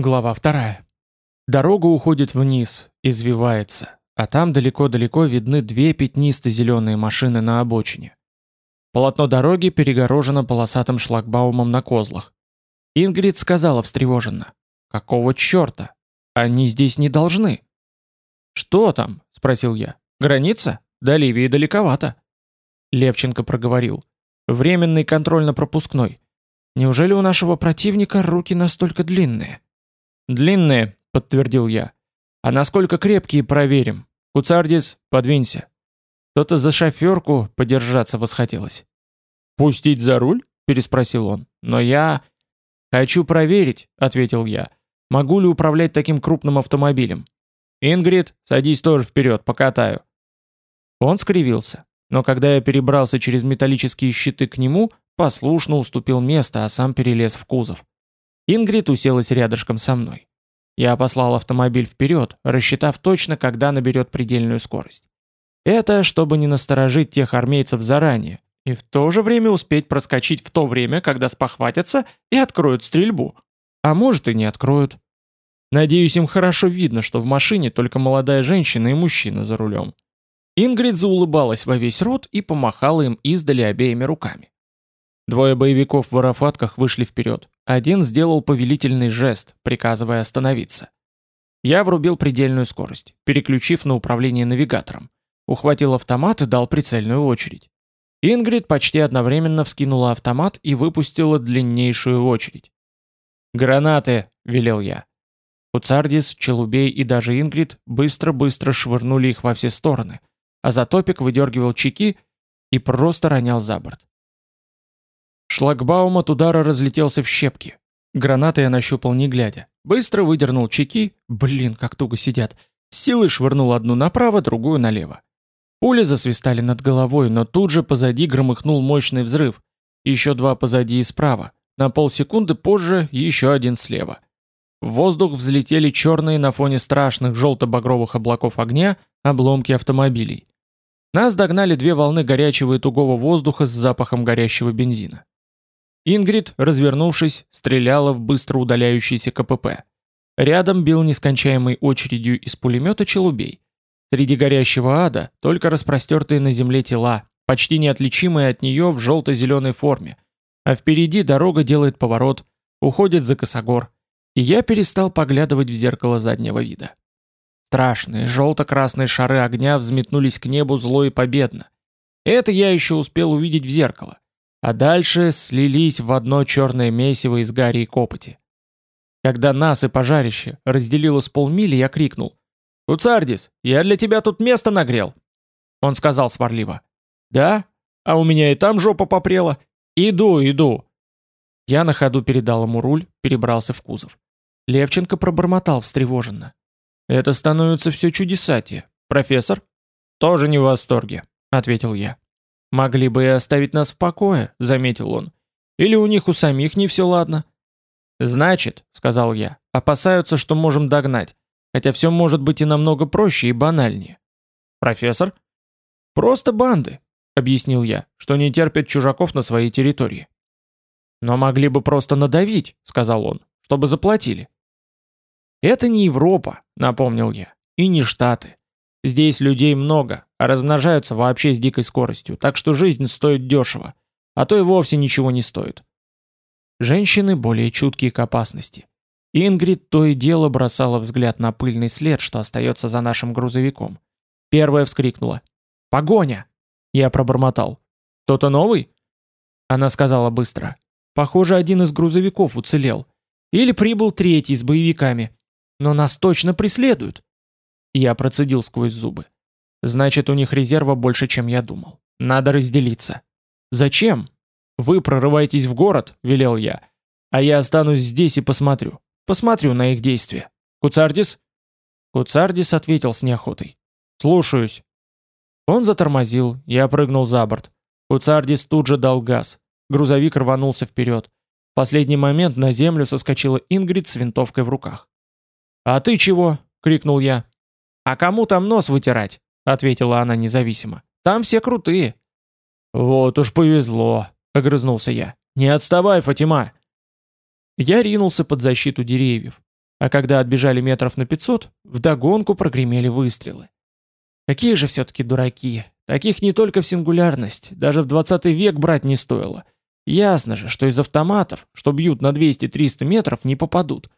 Глава вторая. Дорога уходит вниз, извивается, а там далеко-далеко видны две пятнисто-зеленые машины на обочине. Полотно дороги перегорожено полосатым шлагбаумом на козлах. Ингрид сказала встревоженно. «Какого черта? Они здесь не должны». «Что там?» — спросил я. «Граница? До Ливии далековато». Левченко проговорил. «Временный контрольно-пропускной. Неужели у нашего противника руки настолько длинные?» «Длинные», — подтвердил я. «А насколько крепкие, проверим. Куцардис, подвинься». Кто-то за шоферку подержаться восхотелось. «Пустить за руль?» — переспросил он. «Но я...» «Хочу проверить», — ответил я. «Могу ли управлять таким крупным автомобилем?» «Ингрид, садись тоже вперед, покатаю». Он скривился, но когда я перебрался через металлические щиты к нему, послушно уступил место, а сам перелез в кузов. Ингрид уселась рядышком со мной. Я послал автомобиль вперед, рассчитав точно, когда наберет предельную скорость. Это чтобы не насторожить тех армейцев заранее, и в то же время успеть проскочить в то время, когда спохватятся и откроют стрельбу. А может и не откроют. Надеюсь, им хорошо видно, что в машине только молодая женщина и мужчина за рулем. Ингрид заулыбалась во весь рот и помахала им издали обеими руками. Двое боевиков в арафатках вышли вперед. Один сделал повелительный жест, приказывая остановиться. Я врубил предельную скорость, переключив на управление навигатором. Ухватил автомат и дал прицельную очередь. Ингрид почти одновременно вскинула автомат и выпустила длиннейшую очередь. «Гранаты!» — велел я. Уцардис, Челубей и даже Ингрид быстро-быстро швырнули их во все стороны, а Затопик выдергивал чеки и просто ронял за борт. Шлагбаум от удара разлетелся в щепки. Гранаты я нащупал не глядя. Быстро выдернул чеки, блин, как туго сидят. силой швырнул одну направо, другую налево. Пули засвистали над головой, но тут же позади громыхнул мощный взрыв. Еще два позади и справа. На полсекунды позже еще один слева. В воздух взлетели черные на фоне страшных желто-багровых облаков огня обломки автомобилей. Нас догнали две волны горячего и тугого воздуха с запахом горящего бензина. Ингрид, развернувшись, стреляла в быстро удаляющийся КПП. Рядом бил нескончаемой очередью из пулемета челубей. Среди горящего ада только распростертые на земле тела, почти неотличимые от нее в желто-зеленой форме. А впереди дорога делает поворот, уходит за косогор. И я перестал поглядывать в зеркало заднего вида. Страшные желто-красные шары огня взметнулись к небу зло и победно. Это я еще успел увидеть в зеркало а дальше слились в одно черное месиво из гари и копоти. Когда нас и пожарище разделило с полмили, я крикнул. «Уцардис, я для тебя тут место нагрел!» Он сказал сварливо. «Да? А у меня и там жопа попрела. Иду, иду!» Я на ходу передал ему руль, перебрался в кузов. Левченко пробормотал встревоженно. «Это становится все чудесатее. Профессор?» «Тоже не в восторге», — ответил я. «Могли бы и оставить нас в покое», — заметил он. «Или у них у самих не все ладно?» «Значит», — сказал я, — «опасаются, что можем догнать, хотя все может быть и намного проще и банальнее». «Профессор?» «Просто банды», — объяснил я, — «что не терпят чужаков на своей территории». «Но могли бы просто надавить», — сказал он, — «чтобы заплатили». «Это не Европа», — напомнил я, — «и не Штаты. Здесь людей много, а размножаются вообще с дикой скоростью, так что жизнь стоит дешево, а то и вовсе ничего не стоит. Женщины более чуткие к опасности. Ингрид то и дело бросала взгляд на пыльный след, что остается за нашим грузовиком. Первая вскрикнула. «Погоня!» Я пробормотал. «Кто-то новый?» Она сказала быстро. «Похоже, один из грузовиков уцелел. Или прибыл третий с боевиками. Но нас точно преследуют!» Я процедил сквозь зубы. Значит, у них резерва больше, чем я думал. Надо разделиться. Зачем? Вы прорываетесь в город, велел я. А я останусь здесь и посмотрю. Посмотрю на их действия. Куцардис? Куцардис ответил с неохотой. Слушаюсь. Он затормозил, я прыгнул за борт. Куцардис тут же дал газ. Грузовик рванулся вперед. В последний момент на землю соскочила Ингрид с винтовкой в руках. «А ты чего?» — крикнул я. «А кому там нос вытирать?» — ответила она независимо. «Там все крутые». «Вот уж повезло», — огрызнулся я. «Не отставай, Фатима!» Я ринулся под защиту деревьев. а когда отбежали метров на 500, вдогонку прогремели выстрелы. Какие же все-таки дураки. Таких не только в сингулярность, даже в 20 век брать не стоило. Ясно же, что из автоматов, что бьют на 200-300 метров, не попадут.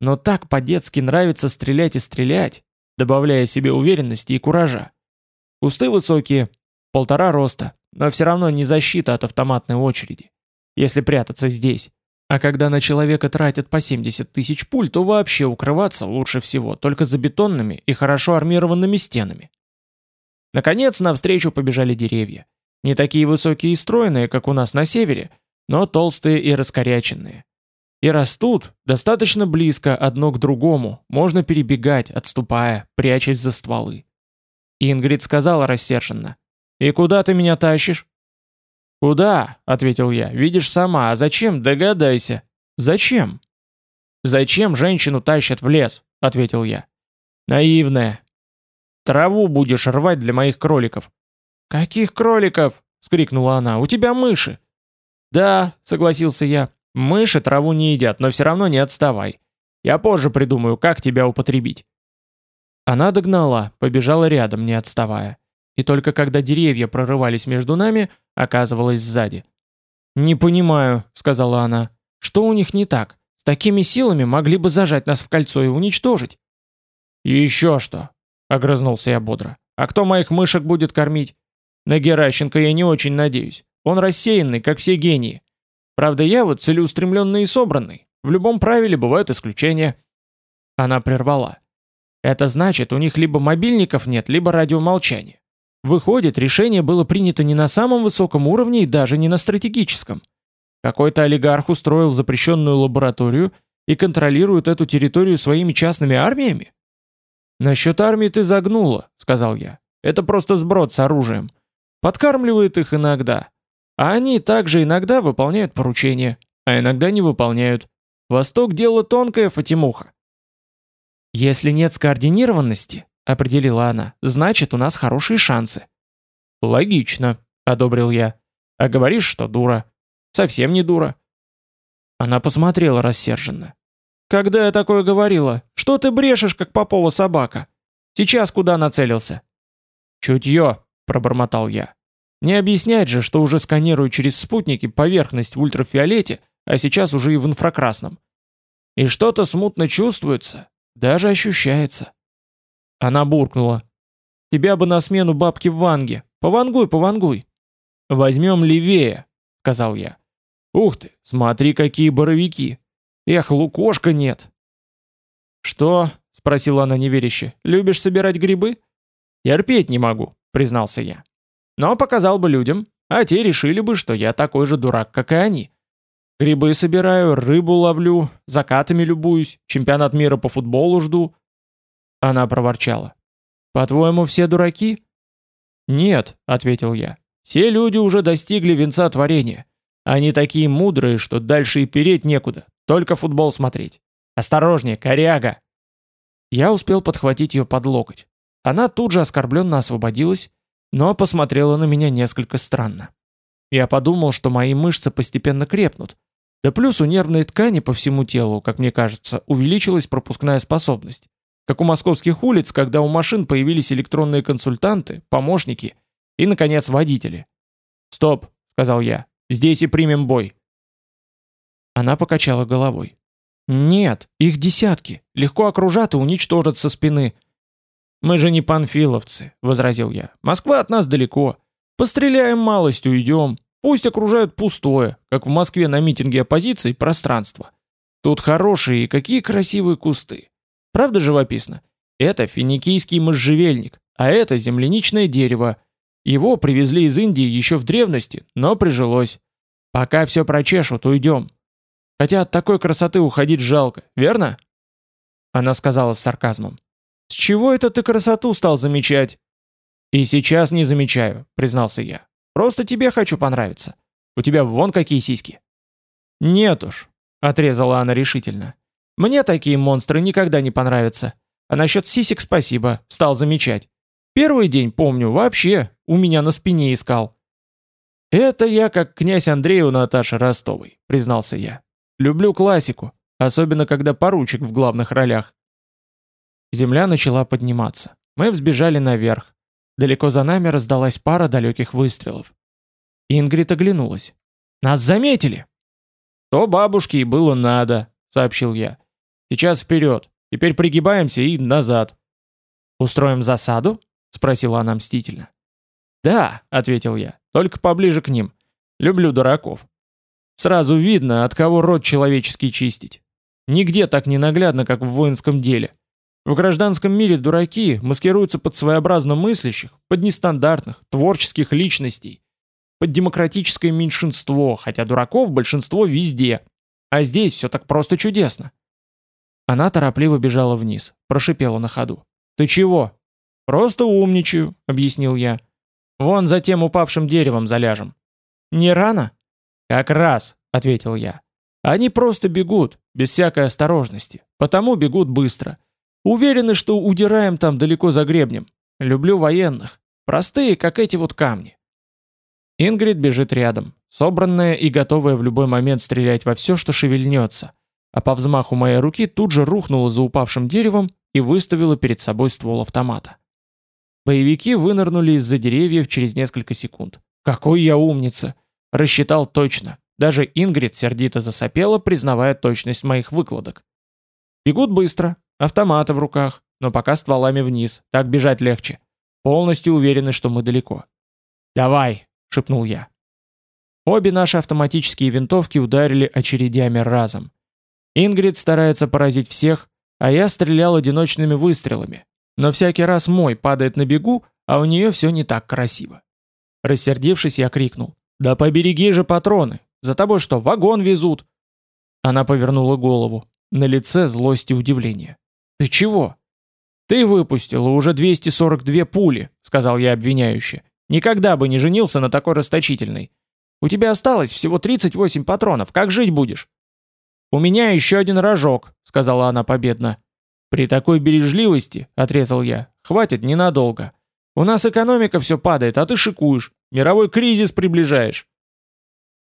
Но так по-детски нравится стрелять и стрелять, добавляя себе уверенности и куража. Кусты высокие, полтора роста, но все равно не защита от автоматной очереди, если прятаться здесь. А когда на человека тратят по 70 тысяч пуль, то вообще укрываться лучше всего только за бетонными и хорошо армированными стенами. Наконец, навстречу побежали деревья. Не такие высокие и стройные, как у нас на севере, но толстые и раскоряченные. И растут достаточно близко одно к другому, можно перебегать, отступая, прячась за стволы. Ингрид сказала рассерженно. «И куда ты меня тащишь?» «Куда?» — ответил я. «Видишь сама. А зачем? Догадайся». «Зачем?» «Зачем женщину тащат в лес?» — ответил я. «Наивная. Траву будешь рвать для моих кроликов». «Каких кроликов?» — скрикнула она. «У тебя мыши». «Да», — согласился я. «Мыши траву не едят, но все равно не отставай. Я позже придумаю, как тебя употребить». Она догнала, побежала рядом, не отставая. И только когда деревья прорывались между нами, оказывалась сзади. «Не понимаю», — сказала она. «Что у них не так? С такими силами могли бы зажать нас в кольцо и уничтожить». «Еще что», — огрызнулся я бодро. «А кто моих мышек будет кормить? На Геращенко я не очень надеюсь. Он рассеянный, как все гении. Правда, я вот целеустремленный и собранный. В любом правиле бывают исключения». Она прервала. Это значит, у них либо мобильников нет, либо радиомолчания. Выходит, решение было принято не на самом высоком уровне и даже не на стратегическом. Какой-то олигарх устроил запрещенную лабораторию и контролирует эту территорию своими частными армиями? «Насчет армии ты загнула», — сказал я. «Это просто сброд с оружием. Подкармливает их иногда. А они также иногда выполняют поручения, а иногда не выполняют. Восток — дело тонкое, Фатимуха. «Если нет скоординированности», — определила она, — «значит, у нас хорошие шансы». «Логично», — одобрил я. «А говоришь, что дура. Совсем не дура». Она посмотрела рассерженно. «Когда я такое говорила? Что ты брешешь, как попова собака? Сейчас куда нацелился?» «Чутье», — пробормотал я. «Не объяснять же, что уже сканирую через спутники поверхность в ультрафиолете, а сейчас уже и в инфракрасном. И что-то смутно чувствуется, даже ощущается. Она буркнула. Тебя бы на смену бабки в ванге. Повангуй, повангуй. Возьмем левее, сказал я. Ух ты, смотри, какие боровики. Эх, лукошка нет. Что? Спросила она неверяще. Любишь собирать грибы? Терпеть не могу, признался я. Но показал бы людям, а те решили бы, что я такой же дурак, как и они. Грибы собираю, рыбу ловлю, закатами любуюсь, чемпионат мира по футболу жду. Она проворчала. По-твоему, все дураки? Нет, ответил я. Все люди уже достигли венца творения. Они такие мудрые, что дальше и переть некуда, только футбол смотреть. Осторожнее, коряга. Я успел подхватить ее под локоть. Она тут же оскорбленно освободилась, но посмотрела на меня несколько странно. Я подумал, что мои мышцы постепенно крепнут, да плюс у нервной ткани по всему телу, как мне кажется, увеличилась пропускная способность. Как у московских улиц, когда у машин появились электронные консультанты, помощники и, наконец, водители. «Стоп», — сказал я, — «здесь и примем бой». Она покачала головой. «Нет, их десятки. Легко окружат и уничтожат со спины». «Мы же не панфиловцы», — возразил я. «Москва от нас далеко. Постреляем малость, уйдем. Пусть окружают пустое, как в Москве на митинге оппозиции, пространство. Тут хорошие и какие красивые кусты. Правда живописно? Это финикийский можжевельник, а это земляничное дерево. Его привезли из Индии еще в древности, но прижилось. Пока все прочешут, уйдем. Хотя от такой красоты уходить жалко, верно? Она сказала с сарказмом. С чего это ты красоту стал замечать? И сейчас не замечаю, признался я. Просто тебе хочу понравиться. У тебя вон какие сиськи». «Нет уж», — отрезала она решительно. «Мне такие монстры никогда не понравятся. А насчет сисек спасибо, стал замечать. Первый день, помню, вообще у меня на спине искал». «Это я как князь Андрей у Наташи Ростовой», — признался я. «Люблю классику. особенно когда поручик в главных ролях. Земля начала подниматься. Мы взбежали наверх. Далеко за нами раздалась пара далеких выстрелов. Ингрид оглянулась. «Нас заметили!» «То бабушке и было надо», — сообщил я. «Сейчас вперед. Теперь пригибаемся и назад». «Устроим засаду?» — спросила она мстительно. «Да», — ответил я, — «только поближе к ним. Люблю дураков. Сразу видно, от кого род человеческий чистить. Нигде так не наглядно, как в воинском деле. В гражданском мире дураки маскируются под своеобразно мыслящих, под нестандартных, творческих личностей, под демократическое меньшинство, хотя дураков большинство везде. А здесь все так просто чудесно. Она торопливо бежала вниз, прошипела на ходу. «Ты чего?» «Просто умничаю», — объяснил я. «Вон за тем упавшим деревом заляжем». «Не рано?» «Как раз», — ответил я. «Они просто бегут, без всякой осторожности, потому бегут быстро. Уверены, что удираем там далеко за гребнем. Люблю военных. Простые, как эти вот камни». Ингрид бежит рядом, собранная и готовая в любой момент стрелять во все, что шевельнется, а по взмаху моей руки тут же рухнула за упавшим деревом и выставила перед собой ствол автомата. Боевики вынырнули из-за деревьев через несколько секунд. Какой я умница! Рассчитал точно. Даже Ингрид сердито засопела, признавая точность моих выкладок. Бегут быстро, автоматы в руках, но пока стволами вниз, так бежать легче. Полностью уверены, что мы далеко. «Давай!» — шепнул я. Обе наши автоматические винтовки ударили очередями разом. Ингрид старается поразить всех, а я стрелял одиночными выстрелами, но всякий раз мой падает на бегу, а у нее все не так красиво. Рассердившись, я крикнул. «Да побереги же патроны! За тобой что, вагон везут?» Она повернула голову. На лице злость и удивление. «Ты чего?» «Ты выпустила уже 242 пули», — сказал я обвиняюще. «Никогда бы не женился на такой расточительной. У тебя осталось всего 38 патронов, как жить будешь?» «У меня еще один рожок», — сказала она победно. «При такой бережливости, — отрезал я, — хватит ненадолго. У нас экономика все падает, а ты шикуешь. Мировой кризис приближаешь».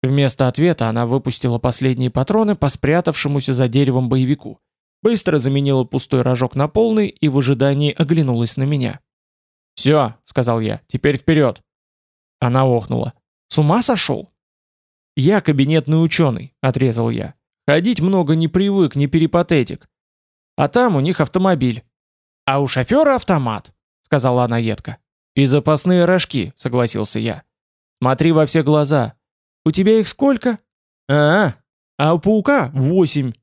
Вместо ответа она выпустила последние патроны по спрятавшемуся за деревом боевику. Быстро заменила пустой рожок на полный и в ожидании оглянулась на меня. «Все», — сказал я, — «теперь вперед». Она охнула. «С ума сошел?» «Я кабинетный ученый», — отрезал я. «Ходить много не привык, не перипатетик. А там у них автомобиль. А у шофера автомат, сказала она едко. И запасные рожки, согласился я. Смотри во все глаза. У тебя их сколько? А, -а, -а у паука восемь.